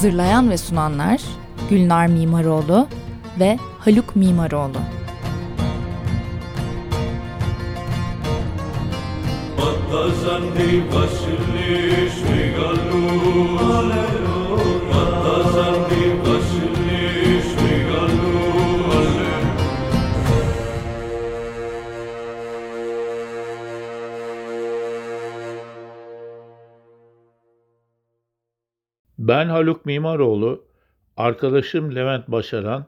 Hazırlayan ve sunanlar Gülnar Mimaroğlu ve Haluk Mimaroğlu. Srigalu Battazandi Ben Haluk Mimaroğlu, arkadaşım Levent Başaran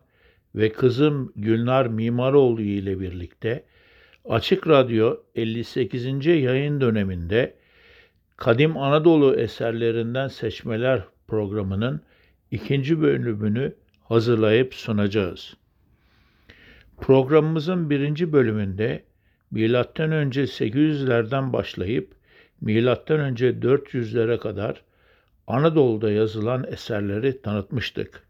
ve kızım Gülnar Mimaroğlu ile birlikte Açık Radyo 58. yayın döneminde Kadim Anadolu eserlerinden seçmeler programının ikinci bölümünü hazırlayıp sunacağız. Programımızın birinci bölümünde milattan önce 800'lerden başlayıp milattan önce 400'lere kadar Anadolu'da yazılan eserleri tanıtmıştık.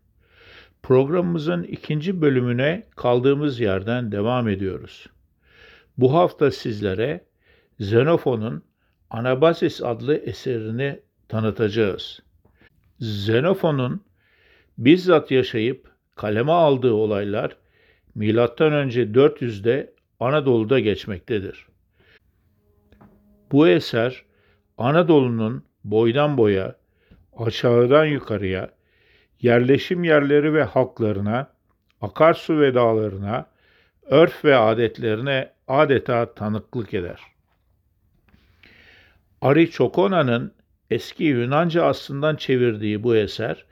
Programımızın ikinci bölümüne kaldığımız yerden devam ediyoruz. Bu hafta sizlere Xenofon'un Anabasis adlı eserini tanıtacağız. Xenofon'un bizzat yaşayıp kaleme aldığı olaylar önce 400'de Anadolu'da geçmektedir. Bu eser Anadolu'nun boydan boya, aşağıdan yukarıya, yerleşim yerleri ve halklarına, akarsu ve dağlarına, örf ve adetlerine adeta tanıklık eder. Aristokona'nın eski Yunanca aslından çevirdiği bu eser,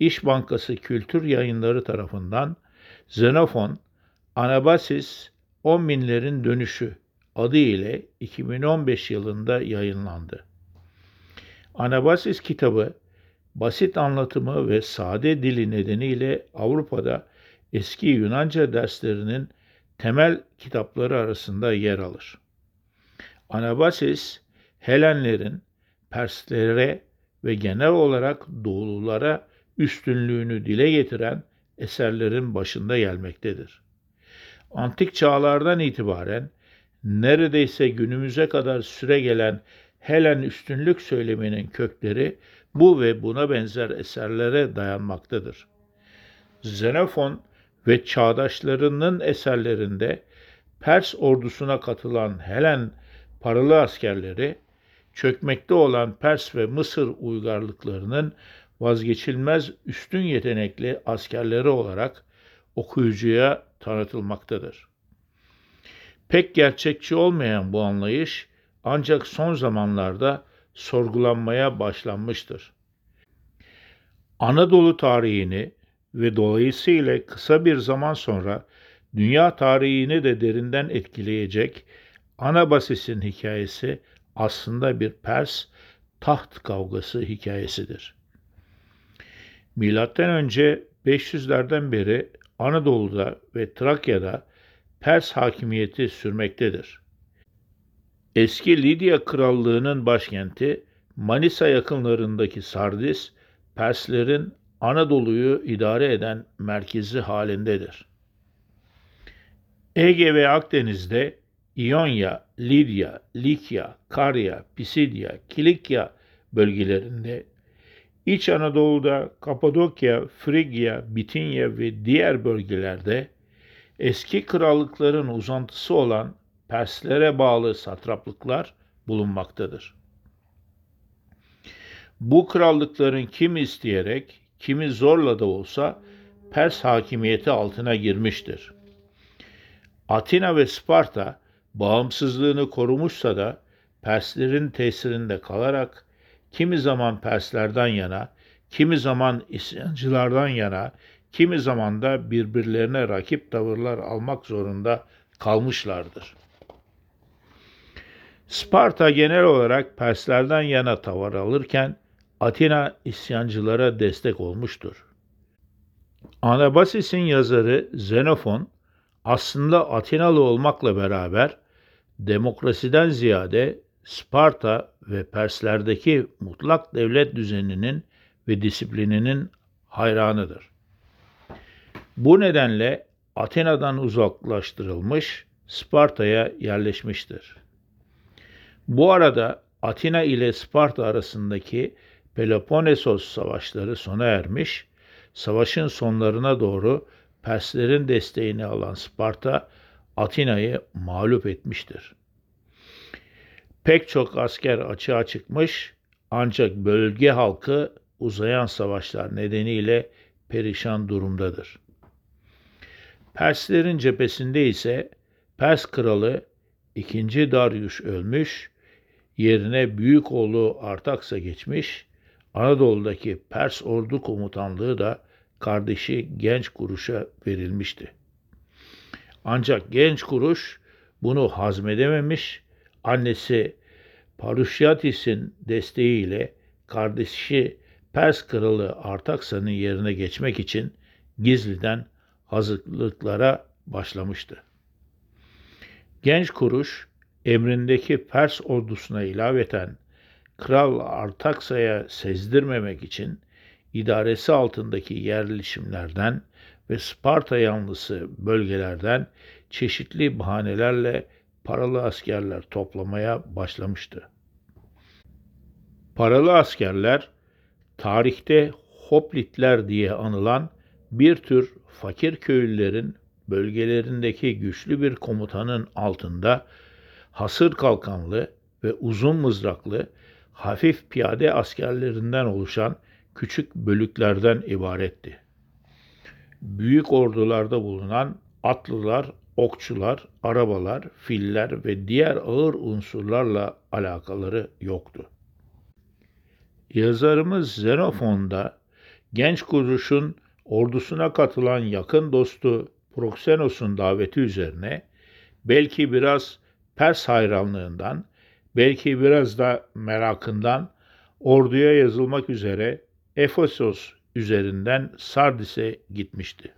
İş Bankası Kültür Yayınları tarafından Xenofon, Anabasis, On Binlerin Dönüşü adı ile 2015 yılında yayınlandı. Anabasis kitabı basit anlatımı ve sade dili nedeniyle Avrupa'da eski Yunanca derslerinin temel kitapları arasında yer alır. Anabasis, Helenlerin Perslere ve genel olarak Doğululara üstünlüğünü dile getiren eserlerin başında gelmektedir. Antik çağlardan itibaren neredeyse günümüze kadar süre gelen Helen üstünlük söyleminin kökleri bu ve buna benzer eserlere dayanmaktadır. Xenofon ve çağdaşlarının eserlerinde Pers ordusuna katılan Helen paralı askerleri, çökmekte olan Pers ve Mısır uygarlıklarının vazgeçilmez üstün yetenekli askerleri olarak okuyucuya tanıtılmaktadır. Pek gerçekçi olmayan bu anlayış ancak son zamanlarda sorgulanmaya başlanmıştır. Anadolu tarihini ve dolayısıyla kısa bir zaman sonra dünya tarihini de derinden etkileyecek Anabasis'in hikayesi aslında bir Pers taht kavgası hikayesidir. Milattan önce 500'lerden beri Anadolu'da ve Trakya'da Pers hakimiyeti sürmektedir. Eski Lidya Krallığı'nın başkenti Manisa yakınlarındaki Sardis, Perslerin Anadolu'yu idare eden merkezi halindedir. Ege ve Akdeniz'de İonya, Lidya, Likya, Karya, Pisidya, Kilikya bölgelerinde, İç Anadolu'da Kapadokya, Frigya, Bitinya ve diğer bölgelerde eski krallıkların uzantısı olan Perslere bağlı satraplıklar bulunmaktadır. Bu krallıkların kimi isteyerek, kimi zorla da olsa Pers hakimiyeti altına girmiştir. Atina ve Sparta bağımsızlığını korumuşsa da Perslerin tesirinde kalarak kimi zaman Perslerden yana, kimi zaman isyancılardan yana, kimi zaman da birbirlerine rakip tavırlar almak zorunda kalmışlardır. Sparta genel olarak Perslerden yana tavır alırken Atina isyancılara destek olmuştur. Anabasis'in yazarı Xenofon aslında Atinalı olmakla beraber demokrasiden ziyade Sparta ve Perslerdeki mutlak devlet düzeninin ve disiplininin hayranıdır. Bu nedenle Atina'dan uzaklaştırılmış, Sparta'ya yerleşmiştir. Bu arada Atina ile Sparta arasındaki Peloponnesos savaşları sona ermiş, savaşın sonlarına doğru Perslerin desteğini alan Sparta, Atina'yı mağlup etmiştir. Pek çok asker açığa çıkmış ancak bölge halkı uzayan savaşlar nedeniyle perişan durumdadır. Perslerin cephesinde ise Pers kralı 2. Darius ölmüş, yerine büyük oğlu Artaks'a geçmiş, Anadolu'daki Pers ordu komutanlığı da kardeşi Genç Kuruş'a verilmişti. Ancak Genç Kuruş bunu hazmedememiş, annesi Parusyatis'in desteğiyle kardeşi Pers kralı Artaksa'nın yerine geçmek için gizliden hazırlıklara başlamıştı. Genç Kuruş emrindeki Pers ordusuna ilaveten Kral Artaksa'ya sezdirmemek için idaresi altındaki yerleşimlerden ve Sparta yanlısı bölgelerden çeşitli bahanelerle paralı askerler toplamaya başlamıştı. Paralı askerler tarihte hoplitler diye anılan bir tür fakir köylülerin bölgelerindeki güçlü bir komutanın altında hasır kalkanlı ve uzun mızraklı hafif piyade askerlerinden oluşan küçük bölüklerden ibaretti. Büyük ordularda bulunan atlılar, okçular, arabalar, filler ve diğer ağır unsurlarla alakaları yoktu. Yazarımız Xenofon'da genç kuruşun ordusuna katılan yakın dostu Proxenos'un daveti üzerine belki biraz Pers hayranlığından, belki biraz da merakından orduya yazılmak üzere Efesos üzerinden Sardis'e gitmişti.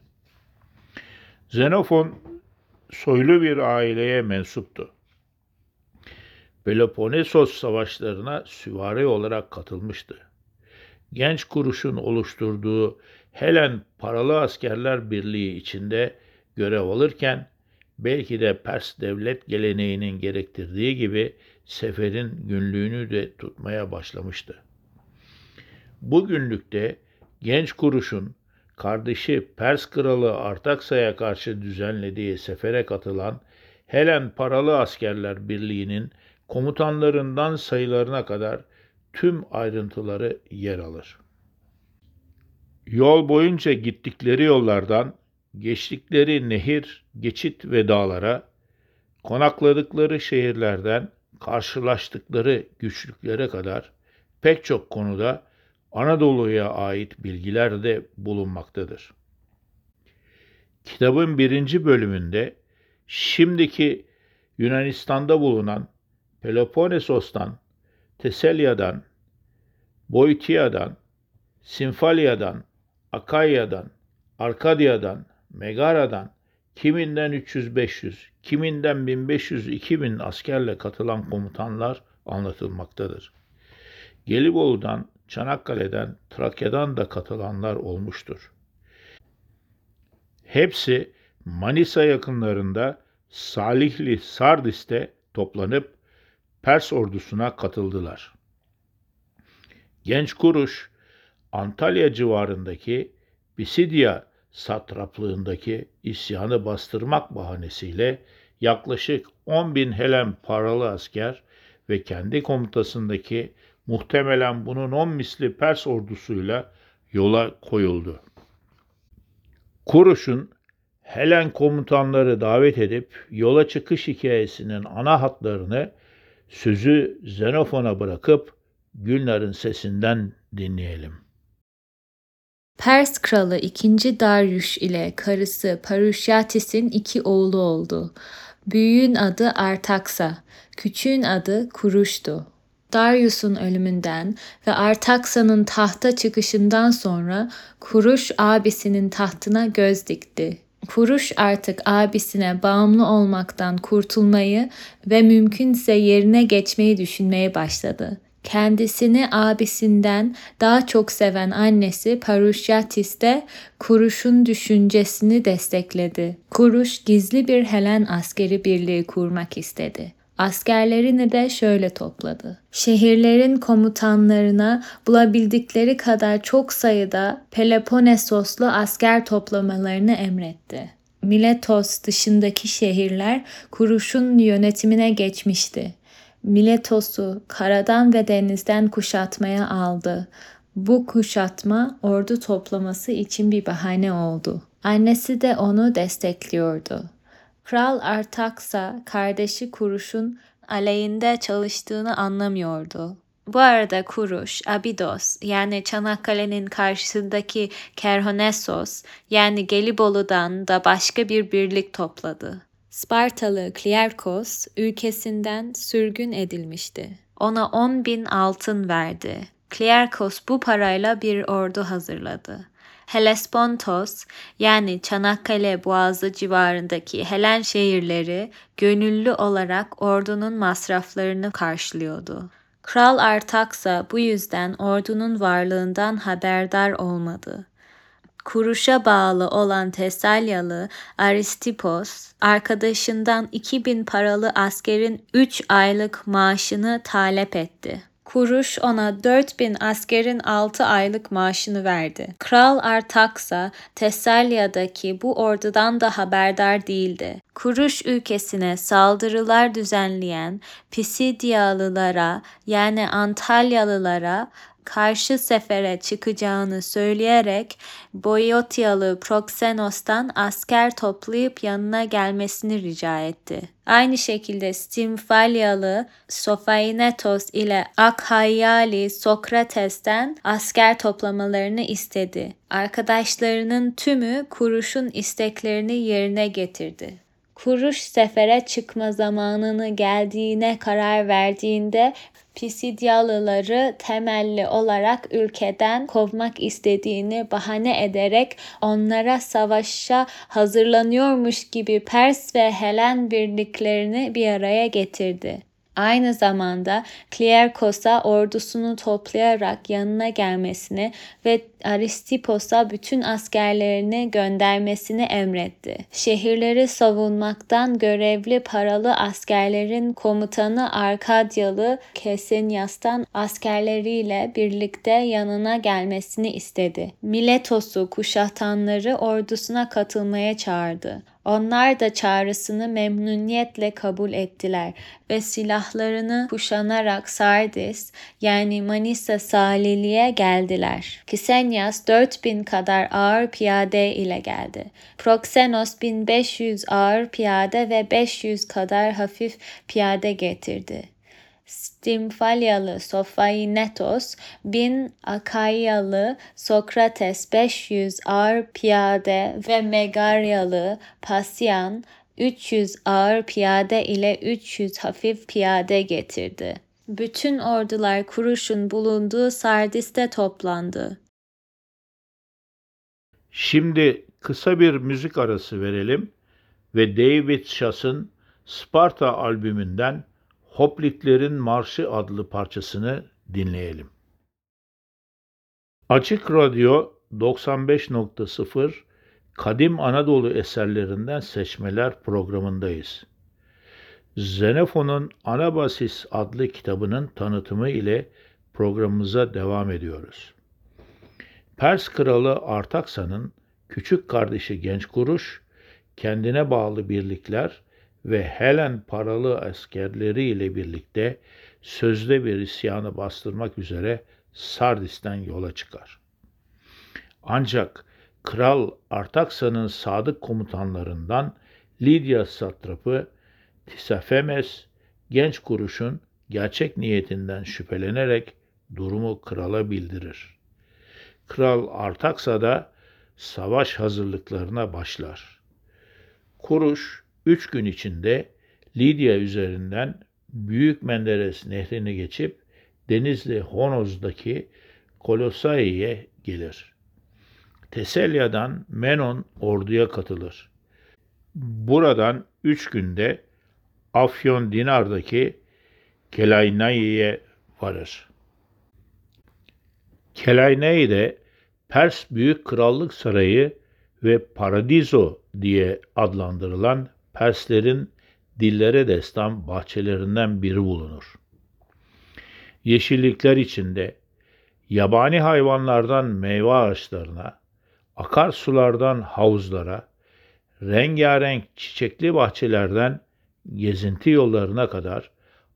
Xenofon soylu bir aileye mensuptu. Peloponnesos savaşlarına süvari olarak katılmıştı. Genç kuruşun oluşturduğu Helen Paralı Askerler Birliği içinde görev alırken belki de Pers devlet geleneğinin gerektirdiği gibi seferin günlüğünü de tutmaya başlamıştı. Bu günlükte genç kuruşun kardeşi Pers kralı Artaksa'ya karşı düzenlediği sefere katılan Helen Paralı Askerler Birliği'nin komutanlarından sayılarına kadar tüm ayrıntıları yer alır. Yol boyunca gittikleri yollardan, geçtikleri nehir, geçit ve dağlara, konakladıkları şehirlerden karşılaştıkları güçlüklere kadar pek çok konuda Anadolu'ya ait bilgiler de bulunmaktadır. Kitabın birinci bölümünde şimdiki Yunanistan'da bulunan Peloponnesos'tan, Teselya'dan, Boytia'dan, Sinfalya'dan, Akayya'dan, Arkadya'dan, Megara'dan, kiminden 300-500, kiminden 1500-2000 askerle katılan komutanlar anlatılmaktadır. Gelibolu'dan, Çanakkale'den, Trakya'dan da katılanlar olmuştur. Hepsi Manisa yakınlarında Salihli Sardis'te toplanıp Pers ordusuna katıldılar. Genç Kuruş, Antalya civarındaki Pisidya satraplığındaki isyanı bastırmak bahanesiyle yaklaşık 10 bin Helen paralı asker ve kendi komutasındaki muhtemelen bunun 10 misli Pers ordusuyla yola koyuldu. Kuruş'un Helen komutanları davet edip yola çıkış hikayesinin ana hatlarını sözü Xenofon'a bırakıp Gülnar'ın sesinden dinleyelim. Pers kralı 2. Darius ile karısı Parusyatis'in iki oğlu oldu. Büyüğün adı Artaksa, küçüğün adı Kuruş'tu. Darius'un ölümünden ve Artaksa'nın tahta çıkışından sonra Kuruş abisinin tahtına göz dikti. Kuruş artık abisine bağımlı olmaktan kurtulmayı ve mümkünse yerine geçmeyi düşünmeye başladı. Kendisini abisinden daha çok seven annesi Parushatis de Kuruş'un düşüncesini destekledi. Kuruş gizli bir Helen askeri birliği kurmak istedi. Askerlerini de şöyle topladı. Şehirlerin komutanlarına bulabildikleri kadar çok sayıda Peloponnesoslu asker toplamalarını emretti. Miletos dışındaki şehirler Kuruş'un yönetimine geçmişti. Miletos'u karadan ve denizden kuşatmaya aldı. Bu kuşatma ordu toplaması için bir bahane oldu. Annesi de onu destekliyordu. Kral Artaksa kardeşi Kuruş'un aleyhinde çalıştığını anlamıyordu. Bu arada Kuruş, Abidos yani Çanakkale'nin karşısındaki Kerhonesos yani Gelibolu'dan da başka bir birlik topladı. Spartalı Klierkos ülkesinden sürgün edilmişti. Ona 10 bin altın verdi. Klierkos bu parayla bir ordu hazırladı. Hellespontos yani Çanakkale Boğazı civarındaki Helen şehirleri gönüllü olarak ordunun masraflarını karşılıyordu. Kral Artaksa bu yüzden ordunun varlığından haberdar olmadı. Kuruş'a bağlı olan Tesalyalı Aristipos, arkadaşından 2000 paralı askerin 3 aylık maaşını talep etti. Kuruş ona 4000 askerin 6 aylık maaşını verdi. Kral Artaksa Tesalya'daki bu ordudan da haberdar değildi. Kuruş ülkesine saldırılar düzenleyen Pisidyalılara yani Antalyalılara karşı sefere çıkacağını söyleyerek Boyotyalı Proxenos'tan asker toplayıp yanına gelmesini rica etti. Aynı şekilde Stimfalyalı Sophaenetos ile Akhayyali Sokrates'ten asker toplamalarını istedi. Arkadaşlarının tümü Kuruş'un isteklerini yerine getirdi. Kuruş sefere çıkma zamanını geldiğine karar verdiğinde Pisidyalıları temelli olarak ülkeden kovmak istediğini bahane ederek onlara savaşa hazırlanıyormuş gibi Pers ve Helen birliklerini bir araya getirdi. Aynı zamanda Klierkos'a ordusunu toplayarak yanına gelmesini ve Aristipos'a bütün askerlerini göndermesini emretti. Şehirleri savunmaktan görevli paralı askerlerin komutanı Arkadyalı Kesenias'tan askerleriyle birlikte yanına gelmesini istedi. Miletos'u kuşatanları ordusuna katılmaya çağırdı. Onlar da çağrısını memnuniyetle kabul ettiler ve silahlarını kuşanarak Sardis yani Manisa Salili'ye geldiler. Kisenyas 4000 kadar ağır piyade ile geldi. Proxenos 1500 ağır piyade ve 500 kadar hafif piyade getirdi. Stimfalyalı Sophaenetos, bin Akayyalı Sokrates 500 ağır piyade ve Megaryalı Pasyan 300 ağır piyade ile 300 hafif piyade getirdi. Bütün ordular Kuruş'un bulunduğu Sardis'te toplandı. Şimdi kısa bir müzik arası verelim ve David Shass'ın Sparta albümünden Hoplitlerin Marşı adlı parçasını dinleyelim. Açık Radyo 95.0 Kadim Anadolu eserlerinden seçmeler programındayız. Xenofon'un Anabasis adlı kitabının tanıtımı ile programımıza devam ediyoruz. Pers kralı Artaksa'nın küçük kardeşi Genç Kuruş, kendine bağlı birlikler ve Helen paralı askerleri ile birlikte sözde bir isyanı bastırmak üzere Sardis'ten yola çıkar. Ancak Kral Artaksa'nın sadık komutanlarından Lidya satrapı Tisafemes genç kuruşun gerçek niyetinden şüphelenerek durumu krala bildirir. Kral Artaksa da savaş hazırlıklarına başlar. Kuruş üç gün içinde Lidya üzerinden Büyük Menderes nehrini geçip Denizli Honoz'daki Kolosai'ye gelir. Teselya'dan Menon orduya katılır. Buradan üç günde Afyon Dinar'daki Kelaynai'ye varır. Kelaynai'de Pers Büyük Krallık Sarayı ve Paradiso diye adlandırılan Perslerin dillere destan bahçelerinden biri bulunur. Yeşillikler içinde yabani hayvanlardan meyve ağaçlarına, akarsulardan havuzlara, rengarenk çiçekli bahçelerden gezinti yollarına kadar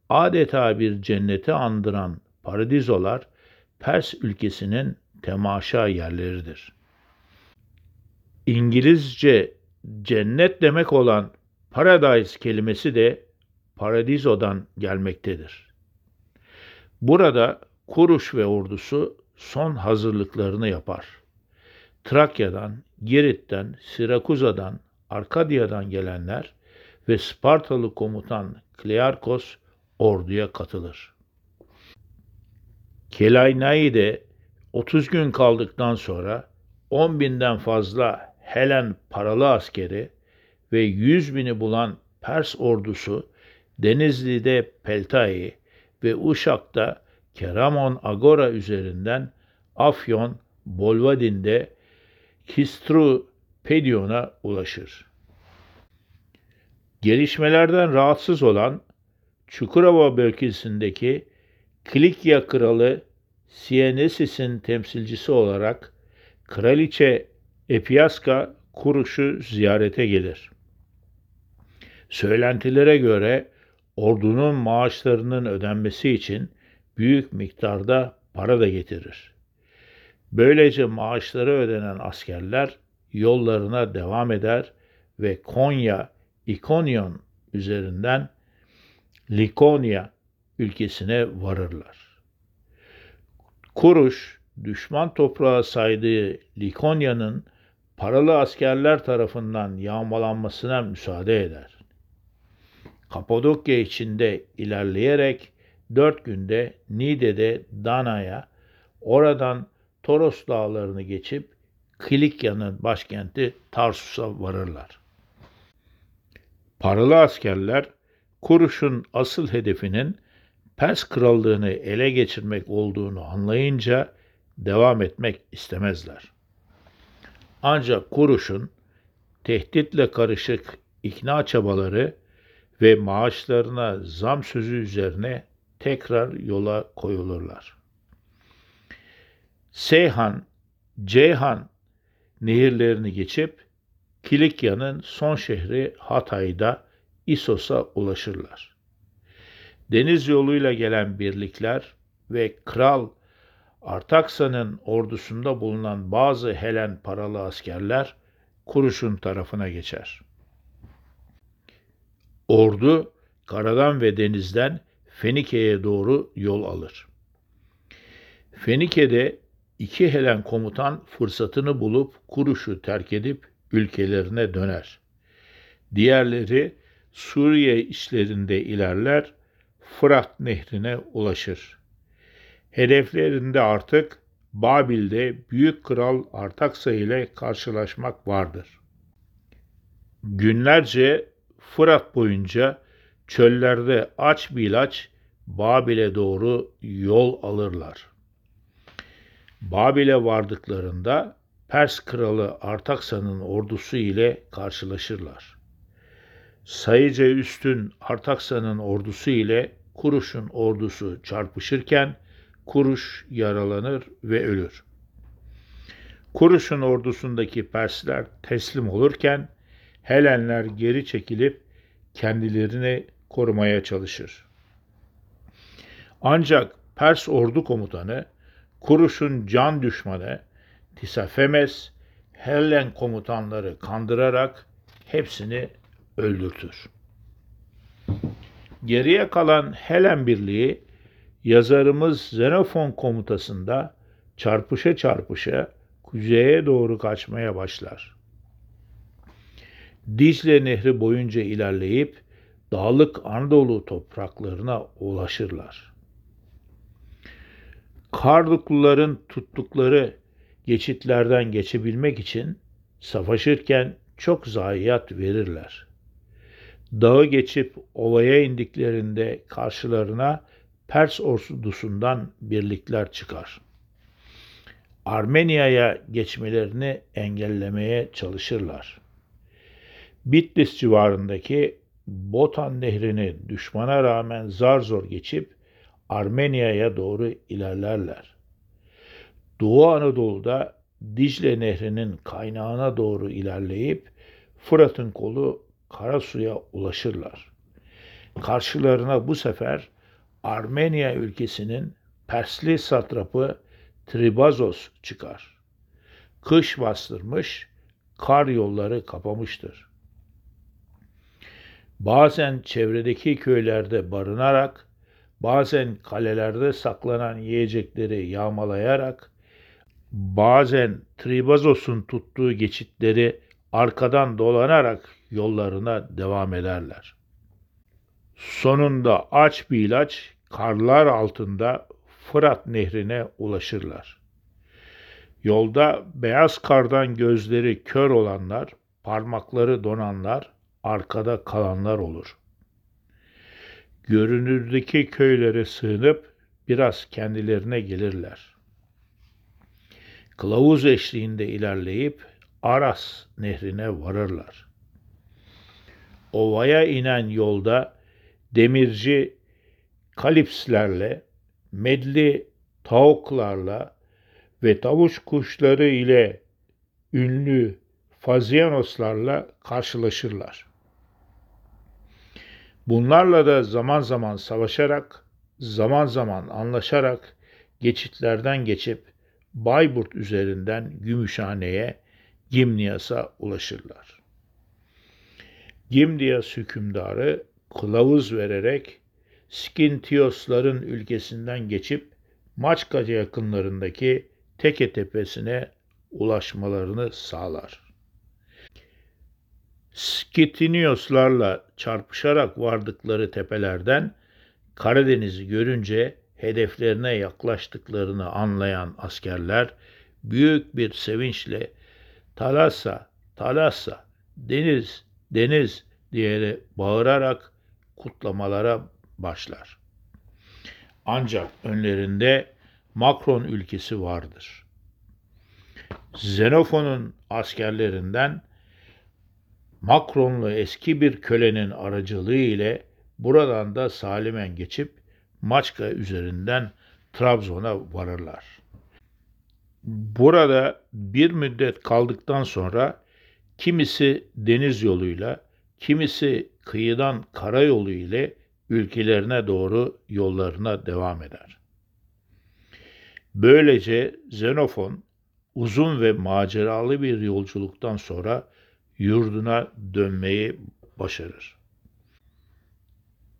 adeta bir cenneti andıran paradizolar Pers ülkesinin temaşa yerleridir. İngilizce cennet demek olan paradise kelimesi de paradizodan gelmektedir. Burada Kuruş ve ordusu son hazırlıklarını yapar. Trakya'dan, Girit'ten, Sirakuza'dan, Arkadya'dan gelenler ve Spartalı komutan Klearkos orduya katılır. Kelaynai'de 30 gün kaldıktan sonra 10 binden fazla Helen paralı askeri ve 100 bini bulan Pers ordusu Denizli'de Peltai ve Uşak'ta Keramon Agora üzerinden Afyon, Bolvadin'de Kistru Pedion'a ulaşır. Gelişmelerden rahatsız olan Çukurova bölgesindeki Kilikya kralı Sienesis'in temsilcisi olarak Kraliçe Epiaska Kuruş'u ziyarete gelir. Söylentilere göre ordunun maaşlarının ödenmesi için büyük miktarda para da getirir. Böylece maaşları ödenen askerler yollarına devam eder ve Konya, İkonyon üzerinden Likonya ülkesine varırlar. Kuruş, düşman toprağı saydığı Likonya'nın paralı askerler tarafından yağmalanmasına müsaade eder. Kapadokya içinde ilerleyerek dört günde Nide'de Dana'ya, oradan Toros dağlarını geçip Kilikya'nın başkenti Tarsus'a varırlar. Paralı askerler Kuruş'un asıl hedefinin Pers krallığını ele geçirmek olduğunu anlayınca devam etmek istemezler. Ancak Kuruş'un tehditle karışık ikna çabaları ve maaşlarına zam sözü üzerine tekrar yola koyulurlar. Seyhan, Ceyhan nehirlerini geçip Kilikya'nın son şehri Hatay'da İsos'a ulaşırlar. Deniz yoluyla gelen birlikler ve Kral Artaksa'nın ordusunda bulunan bazı Helen paralı askerler Kuruş'un tarafına geçer. Ordu karadan ve denizden Fenike'ye doğru yol alır. Fenike'de iki Helen komutan fırsatını bulup Kuruş'u terk edip ülkelerine döner. Diğerleri Suriye işlerinde ilerler, Fırat nehrine ulaşır. Hedeflerinde artık Babil'de Büyük Kral Artaksa ile karşılaşmak vardır. Günlerce Fırat boyunca çöllerde aç bir ilaç Babil'e doğru yol alırlar. Babil'e vardıklarında Pers kralı Artaksa'nın ordusu ile karşılaşırlar. Sayıca üstün Artaksa'nın ordusu ile Kuruş'un ordusu çarpışırken Kuruş yaralanır ve ölür. Kuruş'un ordusundaki Persler teslim olurken Helenler geri çekilip kendilerini korumaya çalışır. Ancak Pers ordu komutanı Kuruş'un can düşmanı Tisafemes Hellen komutanları kandırarak hepsini öldürtür. Geriye kalan Helen birliği yazarımız Xenofon komutasında çarpışa çarpışa kuzeye doğru kaçmaya başlar. Dicle Nehri boyunca ilerleyip dağlık Anadolu topraklarına ulaşırlar. Kardukluların tuttukları geçitlerden geçebilmek için savaşırken çok zayiat verirler. Dağı geçip ovaya indiklerinde karşılarına Pers ordusundan birlikler çıkar. Armenia'ya geçmelerini engellemeye çalışırlar. Bitlis civarındaki Botan Nehri'ni düşmana rağmen zar zor geçip Armenia'ya doğru ilerlerler. Doğu Anadolu'da Dicle Nehri'nin kaynağına doğru ilerleyip Fırat'ın kolu Karasu'ya ulaşırlar. Karşılarına bu sefer Armenya ülkesinin Persli satrapı Tribazos çıkar. Kış bastırmış, kar yolları kapamıştır. Bazen çevredeki köylerde barınarak, bazen kalelerde saklanan yiyecekleri yağmalayarak, bazen Tribazos'un tuttuğu geçitleri arkadan dolanarak yollarına devam ederler. Sonunda aç bir ilaç karlar altında Fırat nehrine ulaşırlar. Yolda beyaz kardan gözleri kör olanlar, parmakları donanlar, arkada kalanlar olur. Görünürdeki köylere sığınıp biraz kendilerine gelirler. Kılavuz eşliğinde ilerleyip Aras nehrine varırlar. Ovaya inen yolda demirci kalipslerle, medli tavuklarla ve tavuş kuşları ile ünlü Fazianoslarla karşılaşırlar. Bunlarla da zaman zaman savaşarak, zaman zaman anlaşarak geçitlerden geçip Bayburt üzerinden Gümüşhane'ye, Gimniyas'a ulaşırlar. Gimniyas hükümdarı kılavuz vererek Skintiosların ülkesinden geçip Maçka yakınlarındaki Teke tepesine ulaşmalarını sağlar. Skitinioslarla çarpışarak vardıkları tepelerden Karadeniz'i görünce hedeflerine yaklaştıklarını anlayan askerler büyük bir sevinçle Talassa, Talassa, deniz, deniz diye bağırarak kutlamalara başlar. Ancak önlerinde Makron ülkesi vardır. Xenofon'un askerlerinden Makronlu eski bir kölenin aracılığı ile buradan da salimen geçip Maçka üzerinden Trabzon'a varırlar. Burada bir müddet kaldıktan sonra kimisi deniz yoluyla, kimisi kıyıdan karayolu ile ülkelerine doğru yollarına devam eder. Böylece Xenofon uzun ve maceralı bir yolculuktan sonra yurduna dönmeyi başarır.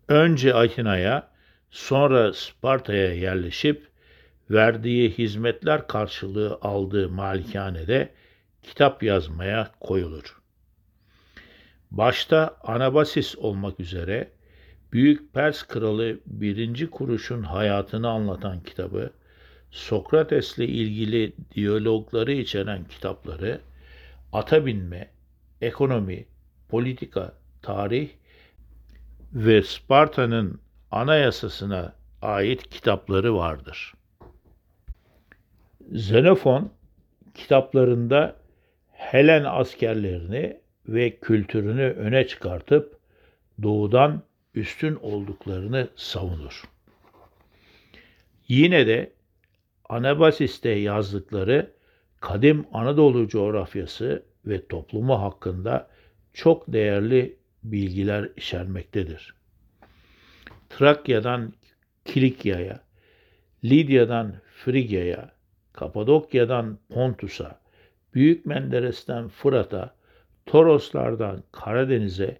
Önce Atina'ya, sonra Sparta'ya yerleşip verdiği hizmetler karşılığı aldığı malikanede kitap yazmaya koyulur. Başta Anabasis olmak üzere Büyük Pers Kralı 1. Kuruş'un hayatını anlatan kitabı, Sokrates'le ilgili diyalogları içeren kitapları, ata binme, ekonomi, politika, tarih ve Sparta'nın anayasasına ait kitapları vardır. Xenofon kitaplarında Helen askerlerini ve kültürünü öne çıkartıp doğudan üstün olduklarını savunur. Yine de Anabasis'te yazdıkları kadim Anadolu coğrafyası ve toplumu hakkında çok değerli bilgiler içermektedir. Trakya'dan Kilikya'ya, Lidya'dan Frigya'ya, Kapadokya'dan Pontus'a, Büyük Menderes'ten Fırat'a, Toroslardan Karadeniz'e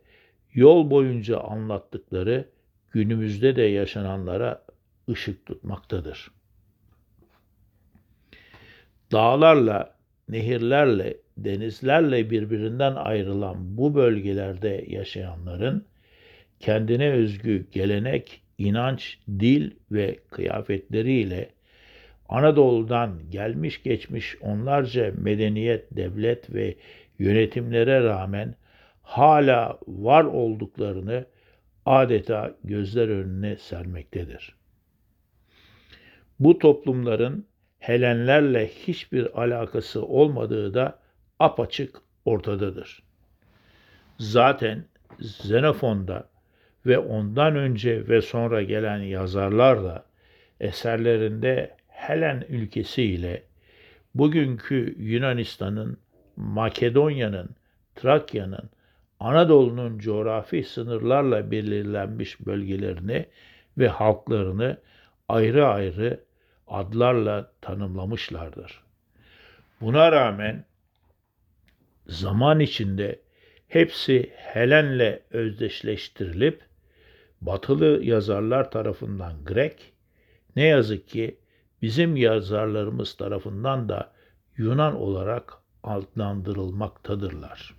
yol boyunca anlattıkları günümüzde de yaşananlara ışık tutmaktadır. Dağlarla, nehirlerle, denizlerle birbirinden ayrılan bu bölgelerde yaşayanların kendine özgü gelenek, inanç, dil ve kıyafetleriyle Anadolu'dan gelmiş geçmiş onlarca medeniyet, devlet ve yönetimlere rağmen hala var olduklarını adeta gözler önüne sermektedir. Bu toplumların Helenlerle hiçbir alakası olmadığı da apaçık ortadadır. Zaten Xenofon'da ve ondan önce ve sonra gelen yazarlar da eserlerinde Helen ülkesi ile bugünkü Yunanistan'ın, Makedonya'nın, Trakya'nın, Anadolu'nun coğrafi sınırlarla belirlenmiş bölgelerini ve halklarını ayrı ayrı adlarla tanımlamışlardır. Buna rağmen zaman içinde hepsi Helen'le özdeşleştirilip batılı yazarlar tarafından Grek, ne yazık ki bizim yazarlarımız tarafından da Yunan olarak adlandırılmaktadırlar.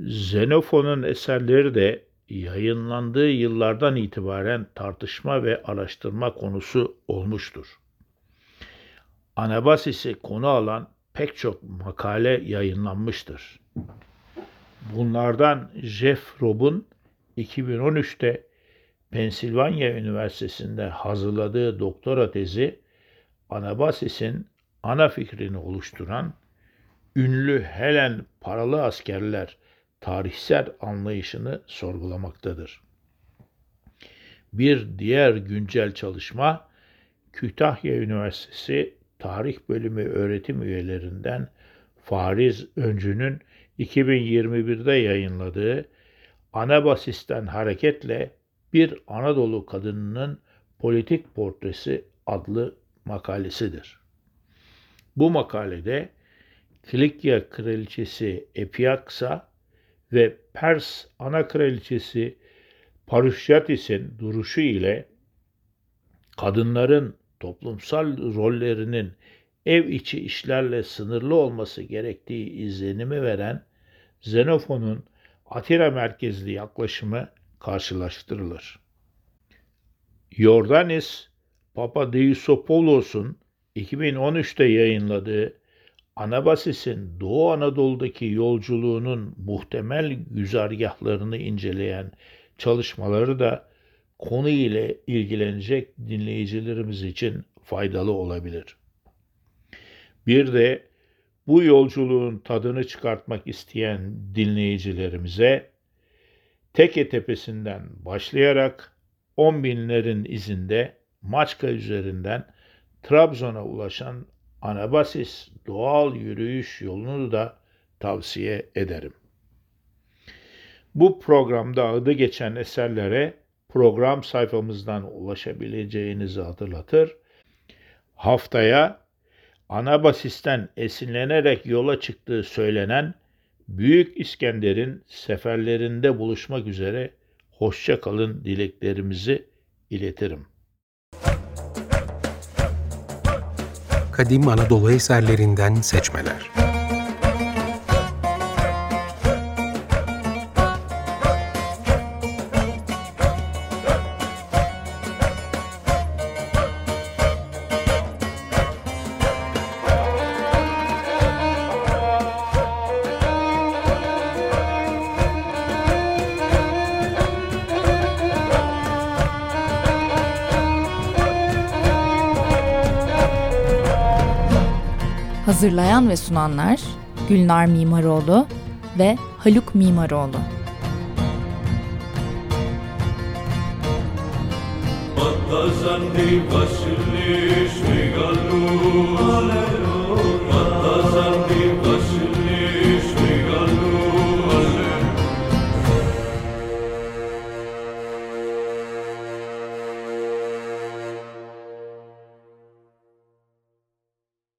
Xenofon'un eserleri de yayınlandığı yıllardan itibaren tartışma ve araştırma konusu olmuştur. Anabasis'i konu alan pek çok makale yayınlanmıştır. Bunlardan Jeff Robb'un 2013'te Pensilvanya Üniversitesi'nde hazırladığı doktora tezi Anabasis'in ana fikrini oluşturan ünlü Helen paralı askerler tarihsel anlayışını sorgulamaktadır. Bir diğer güncel çalışma Kütahya Üniversitesi Tarih Bölümü öğretim üyelerinden Fariz Öncü'nün 2021'de yayınladığı Anabasis'ten hareketle bir Anadolu kadınının politik portresi adlı makalesidir. Bu makalede Kilikya kraliçesi Epiaksa ve Pers ana kraliçesi Parusyatis'in duruşu ile kadınların toplumsal rollerinin ev içi işlerle sınırlı olması gerektiği izlenimi veren Xenofon'un Atina merkezli yaklaşımı karşılaştırılır. Yordanis Papadiosopoulos'un 2013'te yayınladığı Anabasis'in Doğu Anadolu'daki yolculuğunun muhtemel güzergahlarını inceleyen çalışmaları da konu ile ilgilenecek dinleyicilerimiz için faydalı olabilir. Bir de bu yolculuğun tadını çıkartmak isteyen dinleyicilerimize Teke Tepesi'nden başlayarak 10 binlerin izinde Maçka üzerinden Trabzon'a ulaşan Anabasis doğal yürüyüş yolunu da tavsiye ederim. Bu programda adı geçen eserlere program sayfamızdan ulaşabileceğinizi hatırlatır. Haftaya Anabasis'ten esinlenerek yola çıktığı söylenen Büyük İskender'in seferlerinde buluşmak üzere hoşça kalın dileklerimizi iletirim. Kadim Anadolu eserlerinden seçmeler. Hazırlayan ve sunanlar Gülnar Mimaroğlu ve Haluk Mimaroğlu. Batazan değil